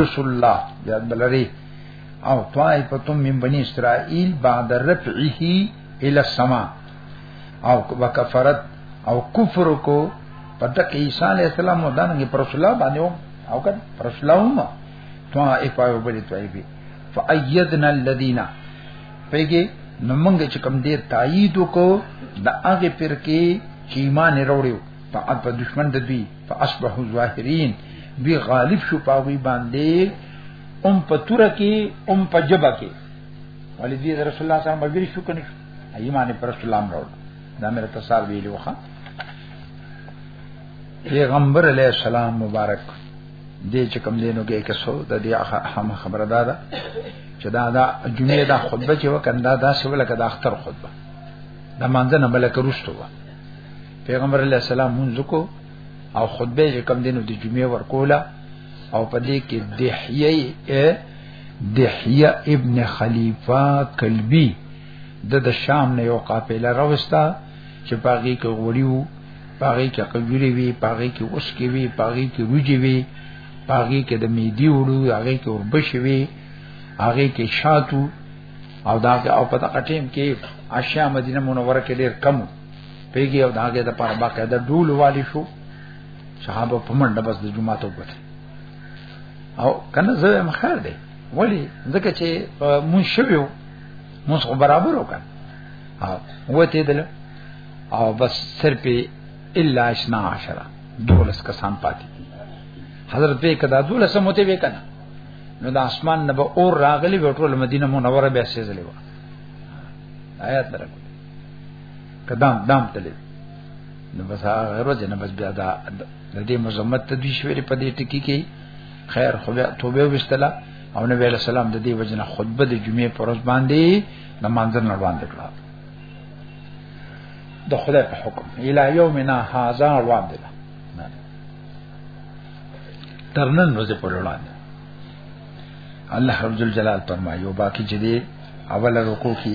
رسول الله یاد بلری او طائفتم من بنی اسرائیل بعد رفعه الى السماء او وکفرت او کفر کو پدې کې عیسی علی السلام او دانګي پر رسول الله باندې او کړ پر رسول الله هم طائفه او بلی طائفه فأيدنا الذين پیګه نو موږ چې کوم دې تایید وکړو د هغه پر کې چې ایمان وروړو په دشمن د دوی فاصبحوا ظاهرین بی غالب شو پاوی باندې ام پتور کې ام پجبا کې ولی دی رسول الله صلی الله علیه وسلم شو کنه ایمان پر رسول الله راوړ دا مې تصار ویلو ښا پیغمبر علیہ السلام مبارک دې چې کوم دینو کې کې سو د دې هم خبره ده دا چې دا دا جمعه دا خطبه چې وکندا دا سوله کدا اختر خطبه دا مانځنه بلکې روستو پیغمبر علی السلام مونږ کو او خطبه چې کم دینو د جمعې ورکولا او پدې کې دحیه دحیه ابن خلیفہ کلبی د د شام نه یو قافله راوستا چې پاګي کې غوړیو پاګي کې قجوري وی پاګي کې اوس کې وی پاګي کې روجي وی پاګي کې د میدی وړو هغه کې اوربش وی هغه کې شاتو او دا او پتا کټیم کې اشیا مدینه منوره کې ډیر کم پیږي او داګه د پر باقه د ډول والی شو صحابه په منډه بس د جمعه ته وکړه او کنه زه هم خیر دی ولی ځکه چې مون شویو مون خو برابر وکړ او وته دل او بس سر په الا 12 دولس کسان پاتې حضرت به کدا دولس موته وکنه نو د اسمان نه به اور راغلی وټول مدینه منوره به سېزلې و آیات درکو کدام دام تلې نو بس هغه ورځ نه بس بیا دا د دې مزمت تدوی شوې په دې ټکی کې خیر خو بیا توبه وستلا او نبی علیہ السلام د دې وجنه خطبه د جمعې پر ورځ باندې د منظر نه روان کړه د خدای په حکم الی یومنا هاذا روان دي ترنن ورځ پر وړاندې الله رب جلال فرمایو باقی چې دې اوله رکوع کې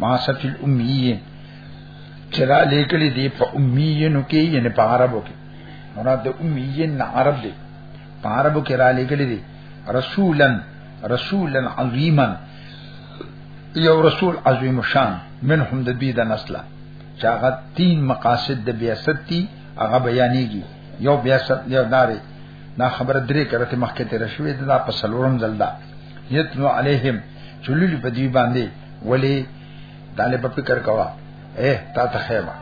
ما سفی الامیین چرا لیکلی دی په امیینو کې یعنی په عربو کې مراد د امیین نه عرب دی په عربو کې را لیکلی دی رسولن رسولن عظیما یو رسول عظیم شان منهم د بی د نسل چاغه تین مقاصد د بیاست تی هغه بیانېږي یو بیاست یو داري دا خبره درې کرته مخکې تیر شوې دا په سلورم ځل ده یتلو علیهم چوللی په دی باندې ولی داله په فکر کوا اے تا ته خیمه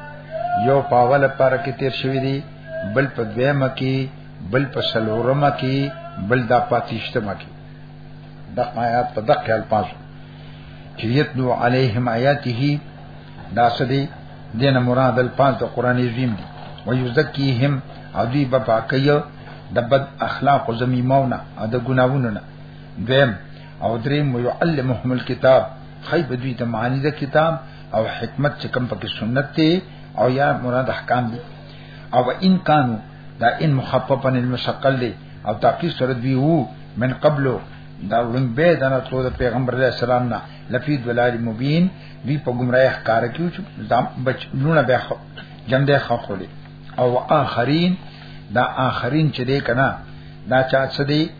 یو پاول پر کې تیر شوی دی بل په دویمه کې بل په سلورمه کې بل دا پاتیشتمه کې د آیات په دقه الفاظ چې یتلو علیهم آیاته دا سدي دین مراد الفاظ د قران عظیم دی و یزکیهم او دی په پاکیو د بد اخلاق او زمیمونه او د ګناوونو نه دویم او دریم ويعلمهم الكتاب خی بدوی ته معنی د کتاب او حکمت چې کم پکې سنت ته او یا مراد احکام دي او ان کانو دا ان مخففا المشقل دي او تاکي سره دی وو من قبلو دا ورنګ به دا نتلو د پیغمبر علی السلام نه لفی دلال مبین وی په گمراه ښکار کیو چې ځم بچ لونه به خو جم ده خو خولې او آخرین دا آخرین چې دې کنا دا چا څه دی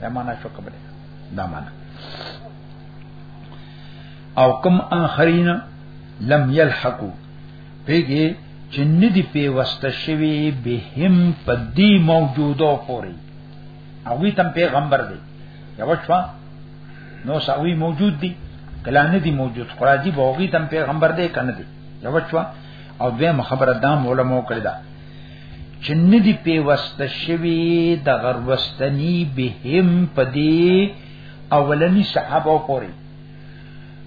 دا معنا شو کومه دا معنا او کم اخرین لم یلحقو پیږي چې ندی په وست شوی به هم پدی موجودو پوری او وی تم پیغمبر دی یو شوا نو ساوی موجود دی کله نه دی موجود خراجی بوغی تم پیغمبر دی کنه دی یو شوا او دویم خبره دام علماء کړی دا چې ندی پیوسته شوی د غروستنی به هم پدی اولنی صحابه پوری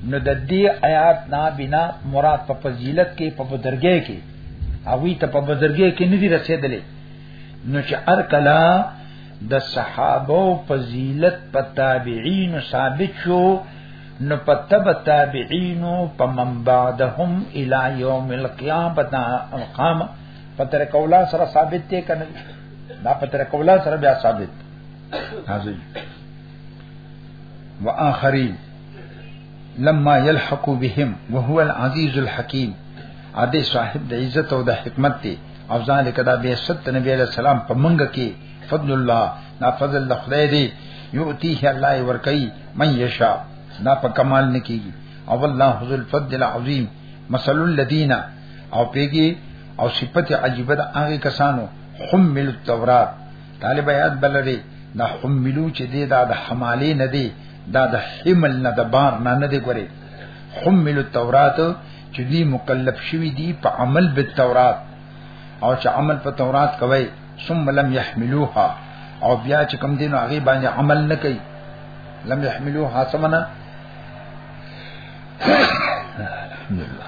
نو د دې آیات نا بنا مراد په فضیلت کې په بدرګه کې اوی ته په بدرګه کې ندی رسیدلې نو چې ار کلا د صحابه او فضیلت په تابعین ثابت شو نو په تبع تابعین په من بعدهم الی یوم القیامه قام پتر کولا سره ثابت دی کنه دا پتر کولا سره بیا ثابت حاضر واخرین لما يلحق بهم وهو العزيز الحكيم اده صاحب د عزت او د حکمت دی او ذالک دا به ست نبی علیہ السلام په منګ کې فضل الله نا فضل د خدای دی یؤتیه الله ورکی من یشا نا په کمال نکیږي او الله ذو الفضل العظیم مثل الذین او پیګي او صفت عجیبه د هغه کسانو حمل التورات طالب یاد بلری دا حملو چې دی دا د حمالې نه دی دا د حمل نه د بار نه نه دی ګوري حمل التورات چې دی مکلف شوی دی په عمل به تورات او چې عمل په تورات کوي ثم لم يحملوها او بیا چې کم دینو هغه باندې عمل نه کوي لم يحملوها سمنا الحمدلله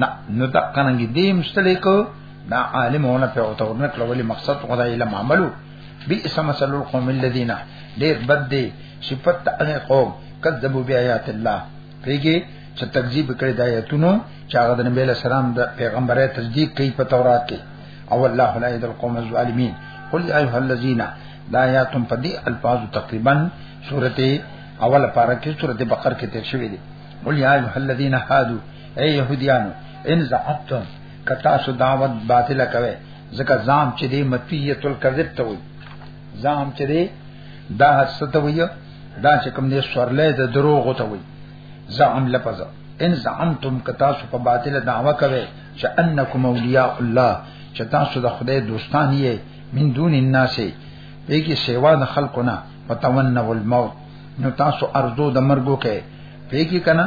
نه نو دا کنه دې مستلې کو دا عالمونه په اوته ورنه کړولې مقصد خدای علم عملو بي اسم سل القوم الذين دې بد دې صفت هغه قوم کذبوا بیاات الله پیګه چې تکذیب کړی د آیاتونو چې هغه د نبی له سلام د پیغمبره تصدیق کوي په تورات کې او الله لا يهدي القوم الظالمين قل يا ايها الذين لا ياتم فدي الفاظ تقریبا سورته اول پارا کې سورته بقره کې تیر شوی دی قل يا ايها الذين هادو اے يهوديانو ان زعتم کتا سو دعوت باطل کوي ځکه ځام چې دې متیه تل کذب ته وي ځام چې دې دا ست وي دا چې کوم دې سورلې د دروغ ته وي زعم لفظ ان زعمتم کتا سو په باطل دعوه کوي چې انکم اولیاء الله چې تاسو د خدای دوستان یې من دون الناس به کې سیوا د خلکو نه وتمنوا الموت نو تاسو ارزو د مرګو کې به کې کنه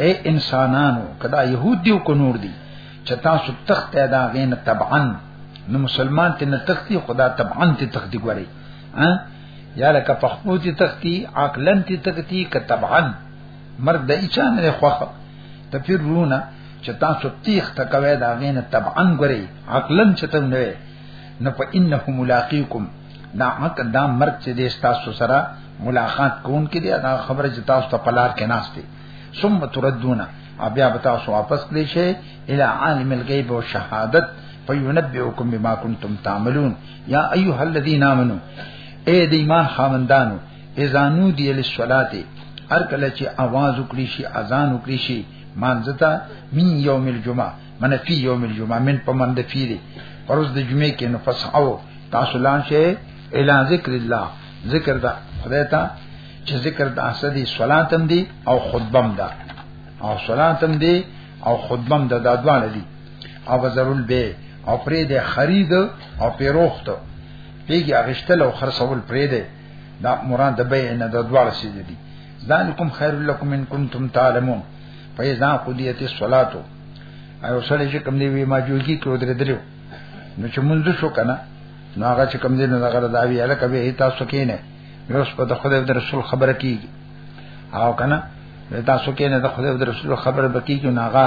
اے انسانانو کدا يهود دیو کو نور دی چې تاسو تخت ادا غین تبعن نو مسلمان ته نه تختی خدا تبعن ته تختی ګوري ها یا لکه پخپو ته تختی عقلن ته تختی ک تبعن مرګ د اچا نه خوخه ته پیر رونه چې تاسو تیخ تکوي دا غین تبعن ګوري عقلن چته نه نه په انه ملاقیکم دا حق دا مرګ چې د تاسو سره ملاقات کون کې دی دا خبره چې تاسو ته پلار کې ناشته ثم تردون بیا به تاسو واپس کړئ شي الی عالم الغیب او شهادت فینبئکم بما کنتم تعملون یا ایها الذین آمنو اے د ایمان خاوندانو اذا نودی للصلاه هر کله چې आवाज وکړي شي اذان وکړي شي مانځتا من یوم الجمعه من فی یوم الجمعه من پمند فی دی پروز د جمعې کې نو پس او تاسو لان شي اعلان ذکر الله ذکر دا خدای ته چې ذکر د اسدي صلات هم دي او خطبه هم ده او صلات هم دي او خطبه هم ده دا دوه دي او ضرور به او پرې د خرید او پیروخت پیږي اغشتل او خرڅول پرې ده دا مراد د بیع نه د دوه رسیدي ذالکم خیر لکم ان کنتم تعلمون فإذا قضیت الصلاة او سړی چې کوم دی وی ما جوړی کې ودرې درو نو چې مونږ شو کنه نو هغه چې کوم دی نو هغه دا وی الکه به تاسو کې نه نو اوس په د خدای د رسول خبره کیږي او کنه تاسو کې نه د خدای د رسول خبره بکیږي نو هغه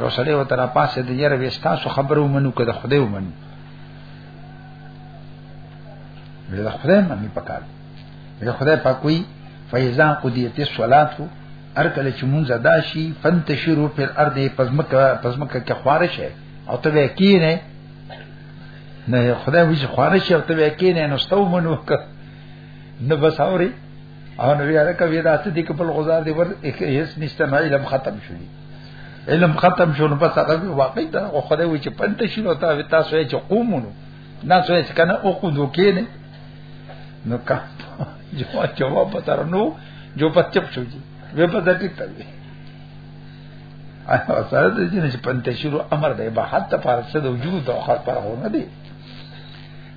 یو سړی وته را پاسه د یره وستا سو خبرو منو که د خدای ومنو د خدای منی پکار د خدای پاکوي فیزا قضیت الصلاه هر کله چې مونږ ادا شي فنتشرو پر ارض پزمکه پزمکه کې خوارش ہے او ته وکینه نه خدای وی چې خوارش او ته وکینه نو ستو منو ک نه بس اوري او نو یاره کوي دا څه دي خپل غزار دی ور هیڅ نشته نه علم ختم شو علم ختم شو نو بس هغه واقعي دا خدای وی چې پنتشرو ته تاسو یې چې قومونو نه سوې کنه او کو دوکې نه نو کا جو جواب پتر نو جو پس چپ شو جی وی پس ټیک تل دی او سره د دې چې پنځه شروع امر دی به حتی پر څه د وجود او خاص پر هو نه دی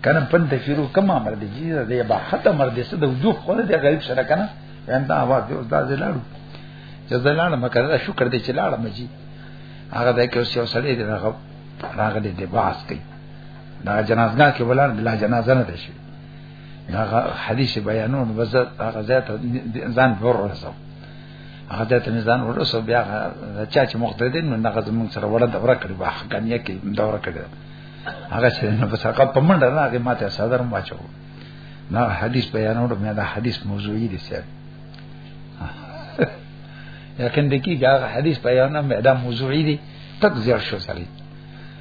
کنه پنځه شروع کوم امر دی چې دی به حتی امر دی څه د وجود خو نه دی غریب سره کنه یان دا आवाज دی اوس دا زلاړو چې زلاړه مکه دا شکر دی چې لاړه مجي هغه د کې اوس یو سړی دی راغلی دی باس کوي دا جنازګاه کې ولر د لا جنازه نه شي دا حدیث بیانون وزه هغه ذات ځان ور رسو هغه ذات ځان ور رسو بیا چا چې مقتدین نو هغه زمونږ سره وړه دوره کړی واه کنیا کې دوره کړی هغه چې نو بس هغه په منډه نه هغه ماته صدر ماچو نا حدیث بیانون مې دا حدیث موضوعي دي سره یقین دکی هغه حدیث بیانون مې دا موضوعي دي تک زیات شو سړی